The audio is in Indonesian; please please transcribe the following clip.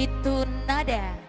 Situ Nada.